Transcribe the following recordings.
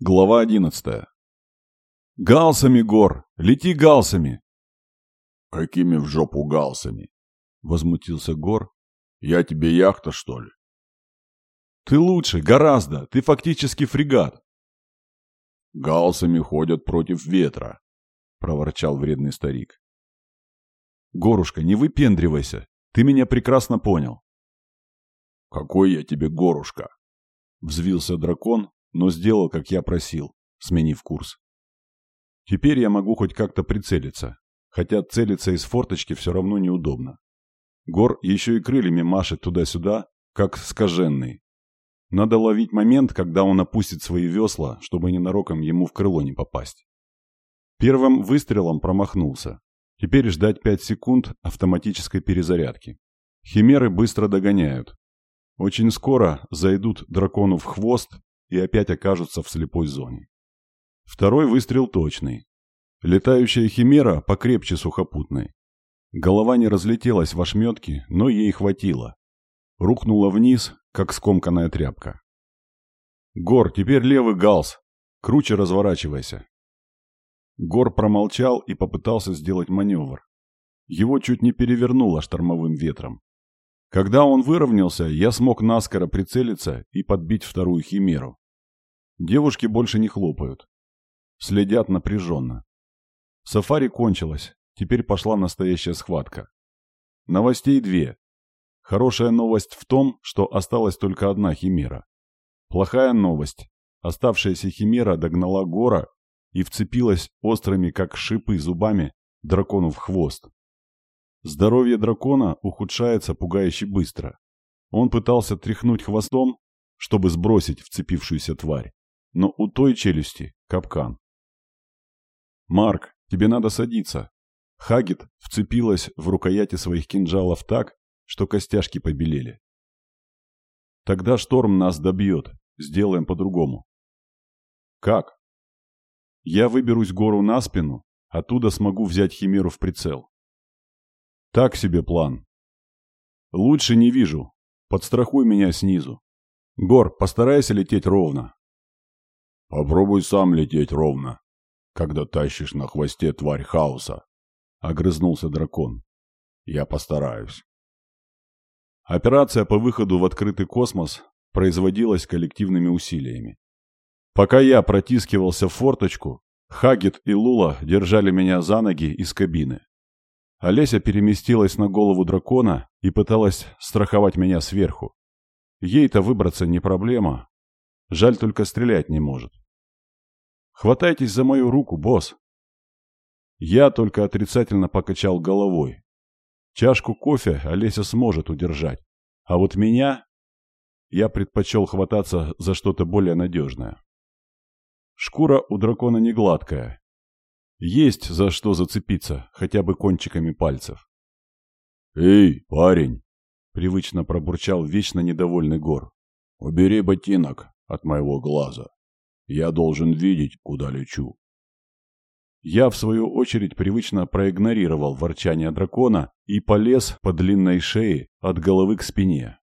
Глава одиннадцатая. «Галсами, Гор! Лети галсами!» «Какими в жопу галсами?» — возмутился Гор. «Я тебе яхта, что ли?» «Ты лучше, гораздо! Ты фактически фрегат!» «Галсами ходят против ветра», — проворчал вредный старик. «Горушка, не выпендривайся! Ты меня прекрасно понял!» «Какой я тебе горушка?» — взвился дракон, но сделал, как я просил, сменив курс. Теперь я могу хоть как-то прицелиться, хотя целиться из форточки все равно неудобно. Гор еще и крыльями машет туда-сюда, как скаженный. Надо ловить момент, когда он опустит свои весла, чтобы ненароком ему в крыло не попасть. Первым выстрелом промахнулся. Теперь ждать 5 секунд автоматической перезарядки. Химеры быстро догоняют. Очень скоро зайдут дракону в хвост и опять окажутся в слепой зоне. Второй выстрел точный. Летающая химера покрепче сухопутной. Голова не разлетелась в ошметки, но ей хватило. Рухнула вниз, как скомканная тряпка. «Гор, теперь левый галс! Круче разворачивайся!» Гор промолчал и попытался сделать маневр. Его чуть не перевернуло штормовым ветром. Когда он выровнялся, я смог наскоро прицелиться и подбить вторую химеру. Девушки больше не хлопают. Следят напряженно. Сафари кончилось, теперь пошла настоящая схватка. Новостей две. Хорошая новость в том, что осталась только одна химера. Плохая новость. Оставшаяся химера догнала гора и вцепилась острыми, как шипы, зубами дракону в хвост. Здоровье дракона ухудшается пугающе быстро. Он пытался тряхнуть хвостом, чтобы сбросить вцепившуюся тварь, но у той челюсти капкан. «Марк, тебе надо садиться». Хагит вцепилась в рукояти своих кинжалов так, что костяшки побелели. «Тогда шторм нас добьет. Сделаем по-другому». «Как?» «Я выберусь гору на спину, оттуда смогу взять Химеру в прицел. Так себе план. Лучше не вижу. Подстрахуй меня снизу. Гор, постарайся лететь ровно. Попробуй сам лететь ровно, когда тащишь на хвосте тварь хаоса. Огрызнулся дракон. Я постараюсь. Операция по выходу в открытый космос производилась коллективными усилиями. Пока я протискивался в форточку, Хагет и Лула держали меня за ноги из кабины. Олеся переместилась на голову дракона и пыталась страховать меня сверху. Ей-то выбраться не проблема. Жаль, только стрелять не может. «Хватайтесь за мою руку, босс!» Я только отрицательно покачал головой. Чашку кофе Олеся сможет удержать. А вот меня... Я предпочел хвататься за что-то более надежное. Шкура у дракона не гладкая, есть за что зацепиться, хотя бы кончиками пальцев. «Эй, парень!» — привычно пробурчал вечно недовольный Гор. «Убери ботинок от моего глаза. Я должен видеть, куда лечу». Я, в свою очередь, привычно проигнорировал ворчание дракона и полез по длинной шее от головы к спине.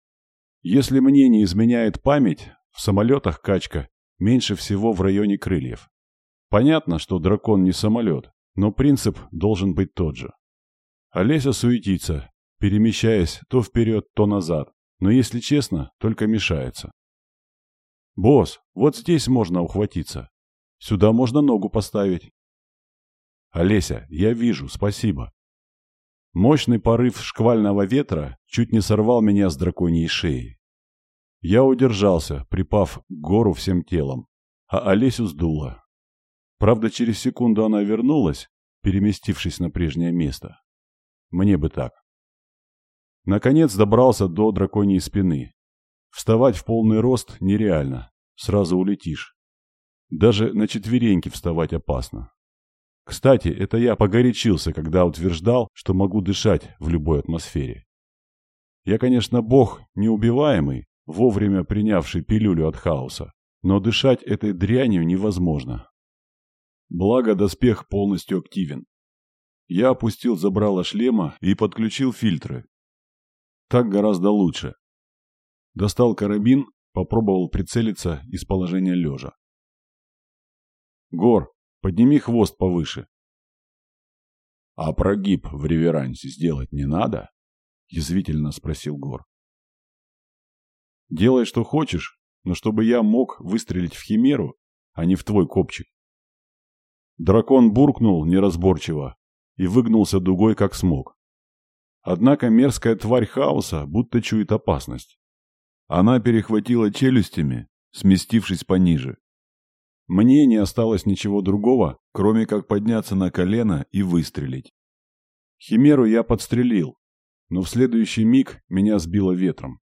Если мне не изменяет память, в самолетах качка меньше всего в районе крыльев. Понятно, что дракон не самолет, но принцип должен быть тот же. Олеся суетится, перемещаясь то вперед, то назад, но, если честно, только мешается. «Босс, вот здесь можно ухватиться. Сюда можно ногу поставить». «Олеся, я вижу, спасибо». Мощный порыв шквального ветра чуть не сорвал меня с драконьей шеи. Я удержался, припав к гору всем телом, а Олесю сдуло. Правда, через секунду она вернулась, переместившись на прежнее место. Мне бы так. Наконец добрался до драконьей спины. Вставать в полный рост нереально. Сразу улетишь. Даже на четвереньки вставать опасно. Кстати, это я погорячился, когда утверждал, что могу дышать в любой атмосфере. Я, конечно, бог неубиваемый, вовремя принявший пилюлю от хаоса, но дышать этой дрянью невозможно. Благо, доспех полностью активен. Я опустил забрало шлема и подключил фильтры. Так гораздо лучше. Достал карабин, попробовал прицелиться из положения лежа. Гор, подними хвост повыше. А прогиб в реверансе сделать не надо? Язвительно спросил Гор. Делай, что хочешь, но чтобы я мог выстрелить в химеру, а не в твой копчик. Дракон буркнул неразборчиво и выгнулся дугой, как смог. Однако мерзкая тварь хаоса будто чует опасность. Она перехватила челюстями, сместившись пониже. Мне не осталось ничего другого, кроме как подняться на колено и выстрелить. Химеру я подстрелил, но в следующий миг меня сбило ветром.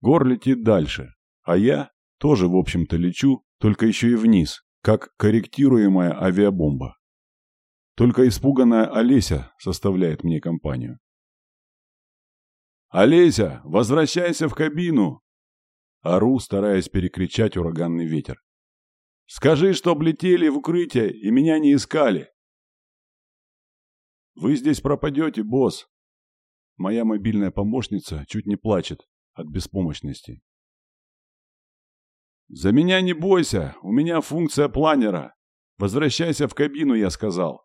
Гор летит дальше, а я тоже, в общем-то, лечу, только еще и вниз, как корректируемая авиабомба. Только испуганная Олеся составляет мне компанию. «Олеся, возвращайся в кабину!» Ору, стараясь перекричать ураганный ветер. «Скажи, чтоб летели в укрытие и меня не искали!» «Вы здесь пропадете, босс!» Моя мобильная помощница чуть не плачет от беспомощности. «За меня не бойся, у меня функция планера. Возвращайся в кабину, я сказал».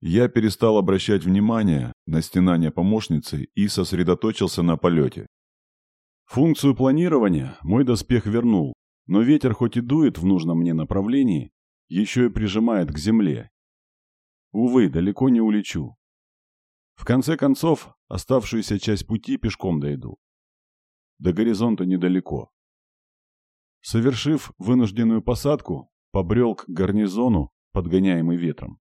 Я перестал обращать внимание на стенание помощницы и сосредоточился на полете. Функцию планирования мой доспех вернул, но ветер хоть и дует в нужном мне направлении, еще и прижимает к земле. Увы, далеко не улечу. В конце концов, оставшуюся часть пути пешком дойду. До горизонта недалеко. Совершив вынужденную посадку, побрел к гарнизону, подгоняемый ветром.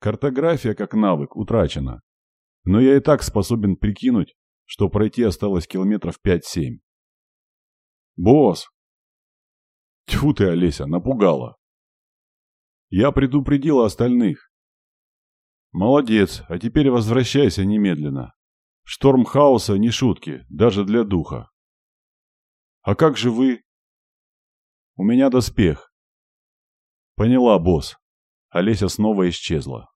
Картография как навык утрачена, но я и так способен прикинуть, что пройти осталось километров 5-7. «Босс!» Тьфу ты, Олеся, напугала. Я предупредил остальных. Молодец, а теперь возвращайся немедленно. Шторм хаоса не шутки, даже для духа. А как же вы? У меня доспех. Поняла, босс. Олеся снова исчезла.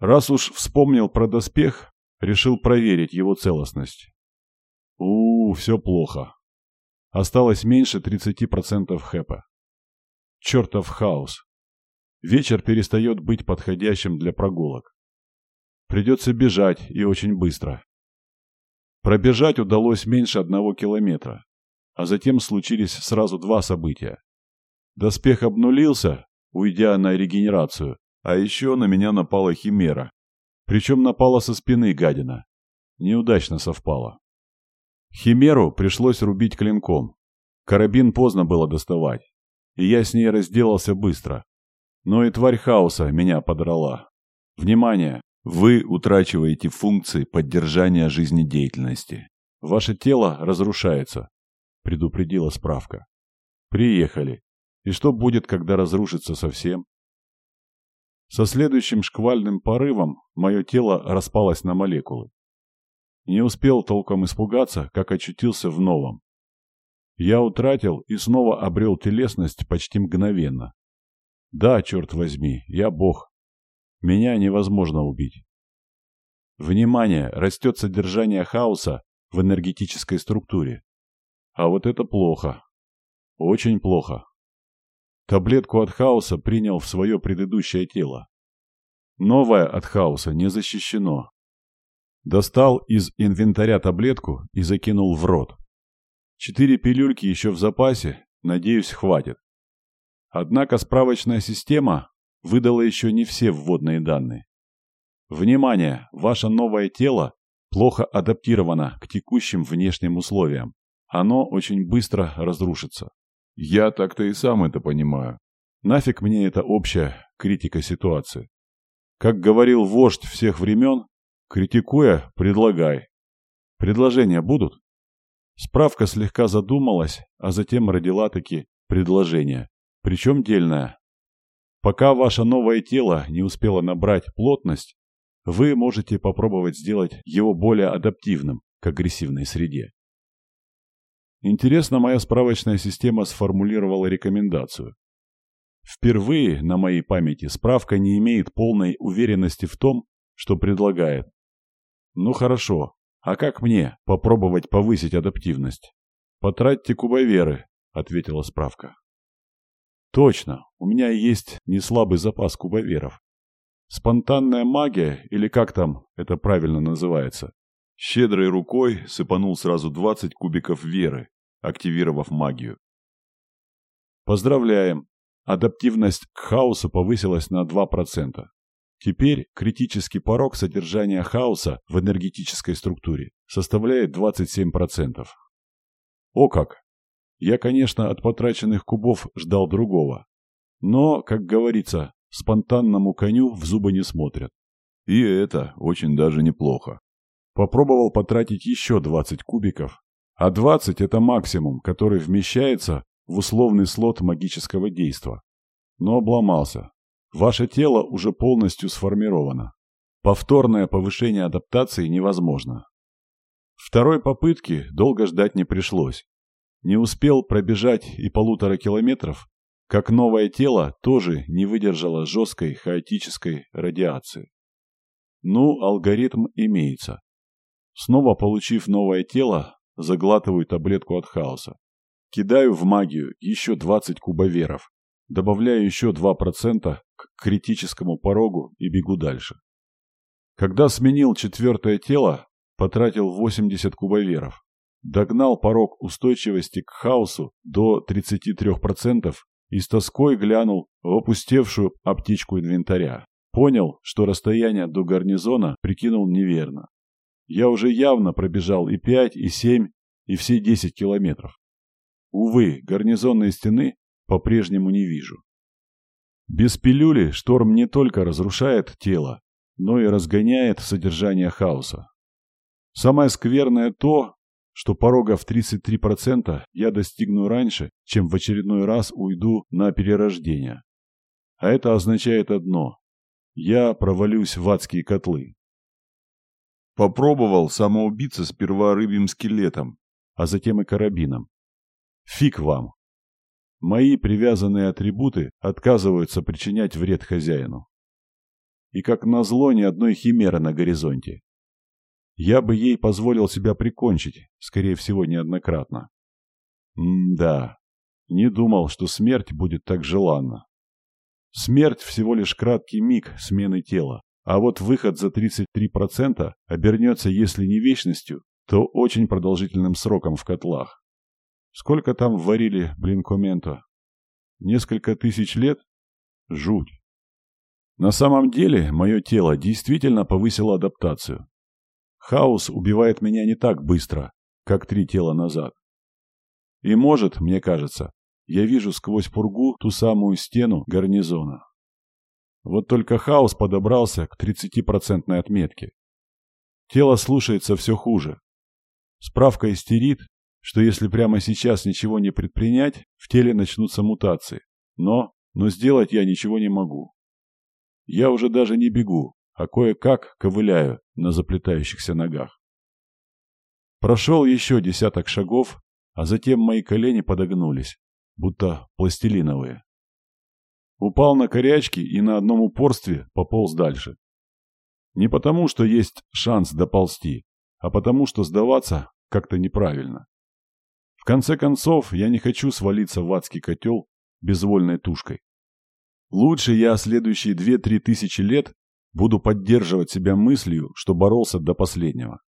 Раз уж вспомнил про доспех, решил проверить его целостность. У, -у все плохо. Осталось меньше 30% хэпа. Чертов хаос. Вечер перестает быть подходящим для прогулок. Придется бежать и очень быстро. Пробежать удалось меньше одного километра. А затем случились сразу два события. Доспех обнулился, уйдя на регенерацию, а еще на меня напала химера. Причем напала со спины гадина. Неудачно совпало. Химеру пришлось рубить клинком. Карабин поздно было доставать, и я с ней разделался быстро. Но и тварь хаоса меня подрала. Внимание! Вы утрачиваете функции поддержания жизнедеятельности. Ваше тело разрушается предупредила справка. Приехали. И что будет, когда разрушится совсем? Со следующим шквальным порывом мое тело распалось на молекулы. Не успел толком испугаться, как очутился в новом. Я утратил и снова обрел телесность почти мгновенно. Да, черт возьми, я бог. Меня невозможно убить. Внимание, растет содержание хаоса в энергетической структуре. А вот это плохо. Очень плохо. Таблетку от хаоса принял в свое предыдущее тело. Новое от хаоса не защищено. Достал из инвентаря таблетку и закинул в рот. Четыре пилюльки еще в запасе, надеюсь, хватит. Однако справочная система выдала еще не все вводные данные. Внимание! Ваше новое тело плохо адаптировано к текущим внешним условиям оно очень быстро разрушится. Я так-то и сам это понимаю. Нафиг мне эта общая критика ситуации. Как говорил вождь всех времен, критикуя, предлагай. Предложения будут? Справка слегка задумалась, а затем родила таки предложение, причем дельное. Пока ваше новое тело не успело набрать плотность, вы можете попробовать сделать его более адаптивным к агрессивной среде. Интересно, моя справочная система сформулировала рекомендацию. Впервые на моей памяти справка не имеет полной уверенности в том, что предлагает. Ну хорошо, а как мне попробовать повысить адаптивность? Потратьте кубоверы, ответила справка. Точно, у меня есть неслабый запас кубоверов. Спонтанная магия, или как там это правильно называется, щедрой рукой сыпанул сразу 20 кубиков веры, активировав магию. Поздравляем! Адаптивность к хаосу повысилась на 2%. Теперь критический порог содержания хаоса в энергетической структуре составляет 27%. О как! Я, конечно, от потраченных кубов ждал другого. Но, как говорится, спонтанному коню в зубы не смотрят. И это очень даже неплохо. Попробовал потратить еще 20 кубиков, а 20 это максимум, который вмещается в условный слот магического действа. Но обломался. Ваше тело уже полностью сформировано. Повторное повышение адаптации невозможно. Второй попытки долго ждать не пришлось. Не успел пробежать и полутора километров, как новое тело тоже не выдержало жесткой хаотической радиации. Ну, алгоритм имеется. Снова получив новое тело, заглатываю таблетку от хаоса. Кидаю в магию еще 20 кубоверов, добавляю еще 2% к критическому порогу и бегу дальше. Когда сменил четвертое тело, потратил 80 кубоверов. Догнал порог устойчивости к хаосу до 33% и с тоской глянул в опустевшую аптечку инвентаря. Понял, что расстояние до гарнизона прикинул неверно. Я уже явно пробежал и 5, и 7, и все 10 километров. Увы, гарнизонной стены по-прежнему не вижу. Без пилюли шторм не только разрушает тело, но и разгоняет содержание хаоса. Самое скверное то, что порога в 33% я достигну раньше, чем в очередной раз уйду на перерождение. А это означает одно – я провалюсь в адские котлы. Попробовал самоубиться сперва рыбьим скелетом, а затем и карабином. Фиг вам. Мои привязанные атрибуты отказываются причинять вред хозяину. И как назло ни одной химеры на горизонте. Я бы ей позволил себя прикончить, скорее всего, неоднократно. М-да, не думал, что смерть будет так желанна. Смерть всего лишь краткий миг смены тела, а вот выход за 33% обернется, если не вечностью, то очень продолжительным сроком в котлах. Сколько там варили блинкоменто? Несколько тысяч лет? Жуть. На самом деле, мое тело действительно повысило адаптацию. Хаос убивает меня не так быстро, как три тела назад. И может, мне кажется, я вижу сквозь пургу ту самую стену гарнизона. Вот только хаос подобрался к 30% отметке. Тело слушается все хуже. Справка истерит, что если прямо сейчас ничего не предпринять, в теле начнутся мутации. Но, но сделать я ничего не могу. Я уже даже не бегу, а кое-как ковыляю на заплетающихся ногах. Прошел еще десяток шагов, а затем мои колени подогнулись, будто пластилиновые. Упал на корячки и на одном упорстве пополз дальше. Не потому, что есть шанс доползти, а потому, что сдаваться как-то неправильно. В конце концов, я не хочу свалиться в адский котел безвольной тушкой. Лучше я следующие две-три тысячи лет Буду поддерживать себя мыслью, что боролся до последнего.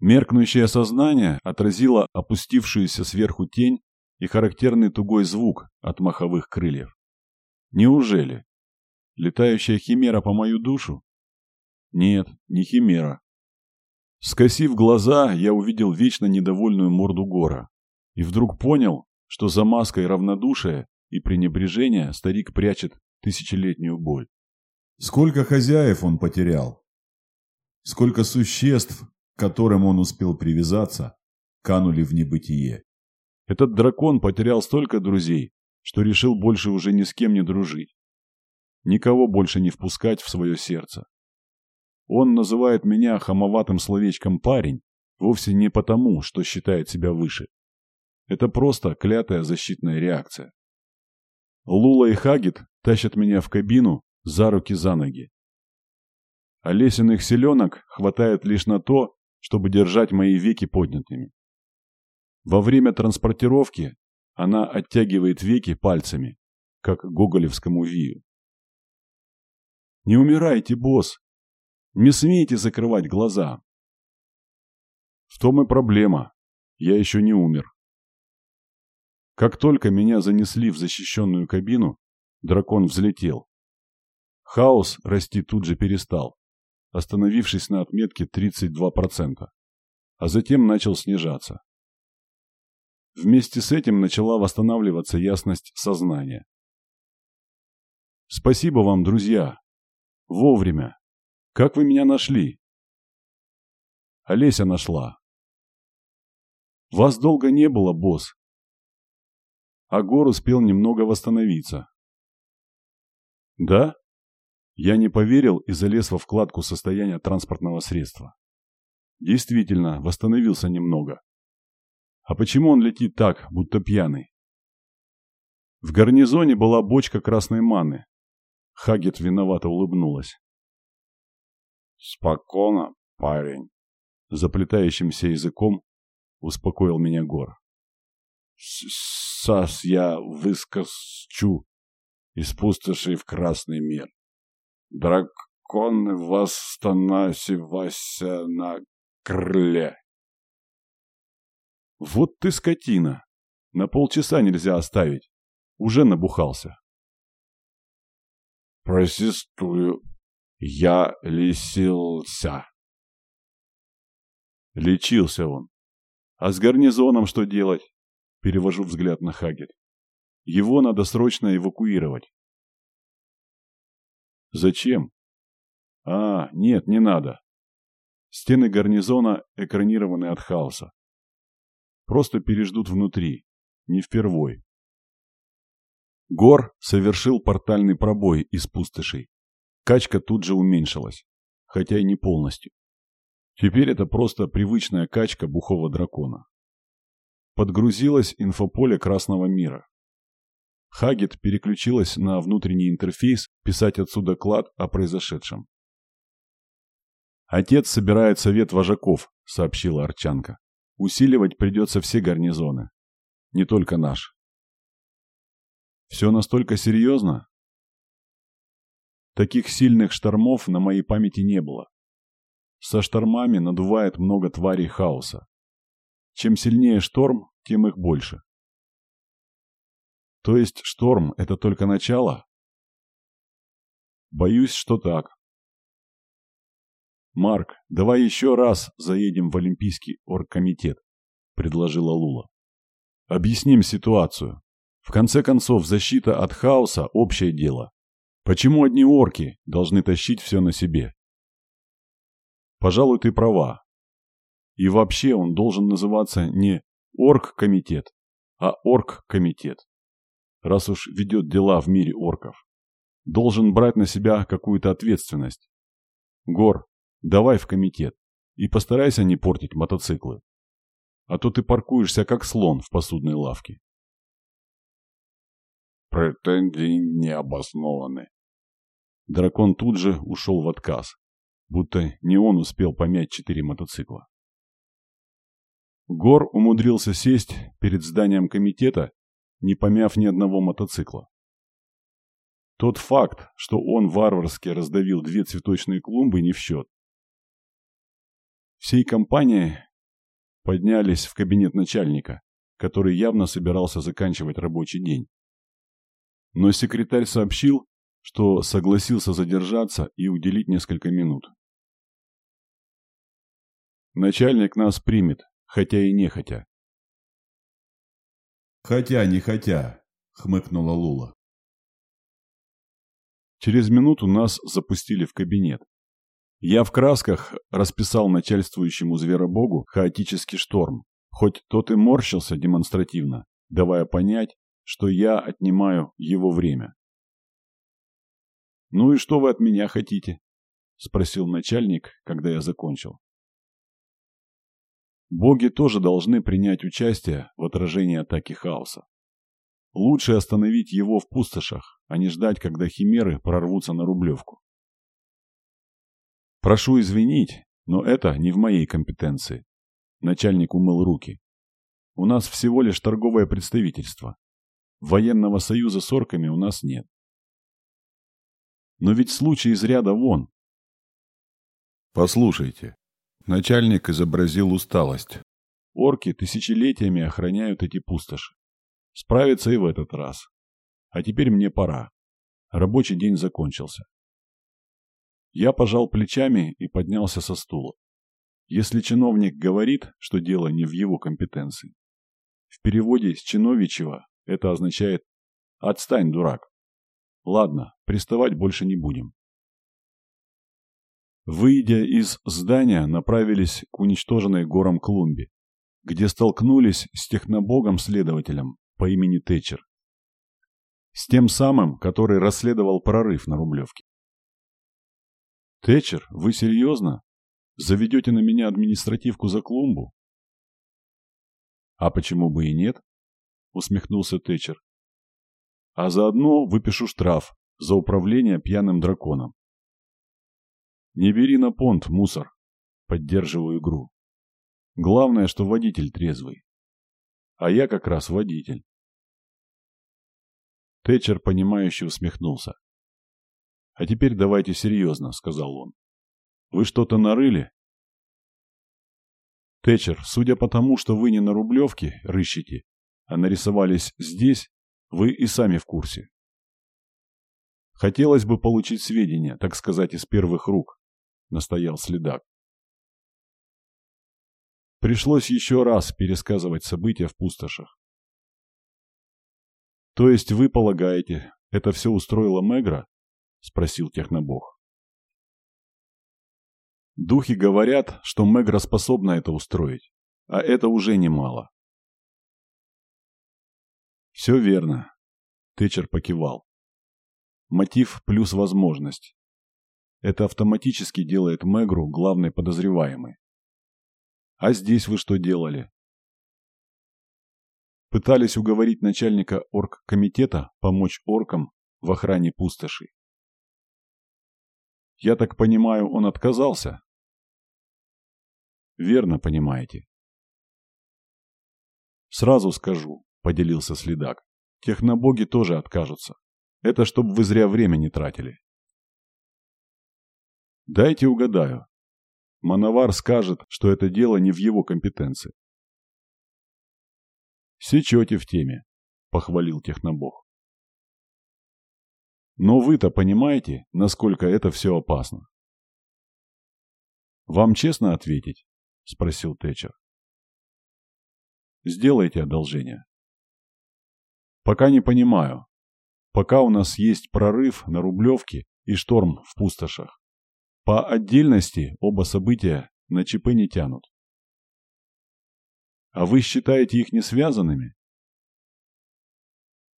Меркнущее сознание отразило опустившуюся сверху тень и характерный тугой звук от маховых крыльев. Неужели? Летающая химера по мою душу? Нет, не химера. Скосив глаза, я увидел вечно недовольную морду гора. И вдруг понял, что за маской равнодушия и пренебрежения старик прячет тысячелетнюю боль. Сколько хозяев он потерял? Сколько существ, к которым он успел привязаться, канули в небытие? Этот дракон потерял столько друзей, что решил больше уже ни с кем не дружить. Никого больше не впускать в свое сердце. Он называет меня хамоватым словечком «парень» вовсе не потому, что считает себя выше. Это просто клятая защитная реакция. Лула и Хагит тащат меня в кабину за руки за ноги. А лесенных селенок хватает лишь на то, чтобы держать мои веки поднятыми. Во время транспортировки она оттягивает веки пальцами, как гоголевскому вию. «Не умирайте, босс! Не смейте закрывать глаза!» В том и проблема. Я еще не умер. Как только меня занесли в защищенную кабину, дракон взлетел. Хаос расти тут же перестал, остановившись на отметке 32%, а затем начал снижаться. Вместе с этим начала восстанавливаться ясность сознания. Спасибо вам, друзья. Вовремя. Как вы меня нашли? Олеся нашла. Вас долго не было, босс. Агор успел немного восстановиться. Да? Я не поверил и залез во вкладку состояния транспортного средства. Действительно, восстановился немного. А почему он летит так, будто пьяный? В гарнизоне была бочка красной маны. Хагет виновато улыбнулась. «Спокойно, парень», — заплетающимся языком успокоил меня Гор. «Сас я выскочу из пустоши в красный мир. Драконы восстанавливайся на крыле». «Вот ты скотина! На полчаса нельзя оставить. Уже набухался». «Просистую. Я лисился». Лечился он. А с гарнизоном что делать? Перевожу взгляд на Хагет. Его надо срочно эвакуировать. Зачем? А, нет, не надо. Стены гарнизона экранированы от хаоса. Просто переждут внутри, не впервой. Гор совершил портальный пробой из пустошей. Качка тут же уменьшилась, хотя и не полностью. Теперь это просто привычная качка бухого дракона. Подгрузилось инфополе Красного мира. Хагет переключилась на внутренний интерфейс писать отсюда клад о произошедшем. «Отец собирает совет вожаков», — сообщила Арчанка. «Усиливать придется все гарнизоны. Не только наш». «Все настолько серьезно?» Таких сильных штормов на моей памяти не было. Со штормами надувает много тварей хаоса. Чем сильнее шторм, тем их больше. То есть шторм – это только начало? Боюсь, что так. «Марк, давай еще раз заедем в Олимпийский оргкомитет», – предложила Лула. «Объясним ситуацию. В конце концов, защита от хаоса – общее дело. Почему одни орки должны тащить все на себе? Пожалуй, ты права. И вообще он должен называться не оргкомитет, а оргкомитет. Раз уж ведет дела в мире орков. Должен брать на себя какую-то ответственность. Гор, давай в комитет и постарайся не портить мотоциклы. А то ты паркуешься как слон в посудной лавке. Претензии не обоснованы. Дракон тут же ушел в отказ, будто не он успел помять четыре мотоцикла. Гор умудрился сесть перед зданием комитета, не помяв ни одного мотоцикла. Тот факт, что он варварски раздавил две цветочные клумбы, не в счет. Всей компанией поднялись в кабинет начальника, который явно собирался заканчивать рабочий день. Но секретарь сообщил, что согласился задержаться и уделить несколько минут. Начальник нас примет, хотя и не хотя. «Хотя не хотя», — хмыкнула Лула. Через минуту нас запустили в кабинет. Я в красках расписал начальствующему зверобогу хаотический шторм, хоть тот и морщился демонстративно, давая понять, что я отнимаю его время. «Ну и что вы от меня хотите?» – спросил начальник, когда я закончил. Боги тоже должны принять участие в отражении атаки хаоса. Лучше остановить его в пустошах, а не ждать, когда химеры прорвутся на Рублевку. Прошу извинить, но это не в моей компетенции. Начальник умыл руки. У нас всего лишь торговое представительство. Военного союза с орками у нас нет. Но ведь случай из ряда вон. Послушайте. Начальник изобразил усталость. Орки тысячелетиями охраняют эти пустоши. Справиться и в этот раз. А теперь мне пора. Рабочий день закончился. Я пожал плечами и поднялся со стула. Если чиновник говорит, что дело не в его компетенции, в переводе с чиновичьего это означает «отстань, дурак». Ладно, приставать больше не будем. Выйдя из здания, направились к уничтоженной гором клумбе, где столкнулись с технобогом-следователем по имени Тэтчер. С тем самым, который расследовал прорыв на Рублевке. «Тэтчер, вы серьезно? Заведете на меня административку за клумбу?» «А почему бы и нет?» — усмехнулся Тэтчер. «А заодно выпишу штраф за управление пьяным драконом». «Не бери на понт, мусор!» — поддерживаю игру. «Главное, что водитель трезвый. А я как раз водитель». Тэтчер, понимающе усмехнулся. «А теперь давайте серьезно», — сказал он. «Вы что-то нарыли?» «Тэтчер, судя по тому, что вы не на Рублевке рыщете, а нарисовались здесь, вы и сами в курсе. Хотелось бы получить сведения, так сказать, из первых рук», — настоял следак. Пришлось еще раз пересказывать события в пустошах. «То есть вы полагаете, это все устроила Мегра?» — спросил технобог. Духи говорят, что Мегра способна это устроить, а это уже немало. Все верно. Тэтчер покивал. Мотив плюс возможность. Это автоматически делает Мегру главной подозреваемой. А здесь вы что делали? Пытались уговорить начальника оргкомитета помочь оркам в охране пустоши. Я так понимаю, он отказался? Верно понимаете. Сразу скажу, поделился следак. Технобоги тоже откажутся. Это чтобы вы зря время не тратили. Дайте угадаю. Мановар скажет, что это дело не в его компетенции. Сечете в теме, похвалил технобог. Но вы-то понимаете, насколько это все опасно? «Вам честно ответить?» – спросил Тэтчер. «Сделайте одолжение». «Пока не понимаю. Пока у нас есть прорыв на Рублевке и шторм в пустошах. По отдельности оба события на ЧП не тянут. А вы считаете их не связанными?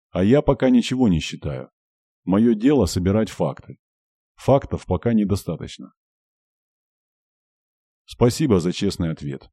А я пока ничего не считаю. Мое дело собирать факты. Фактов пока недостаточно. Спасибо за честный ответ.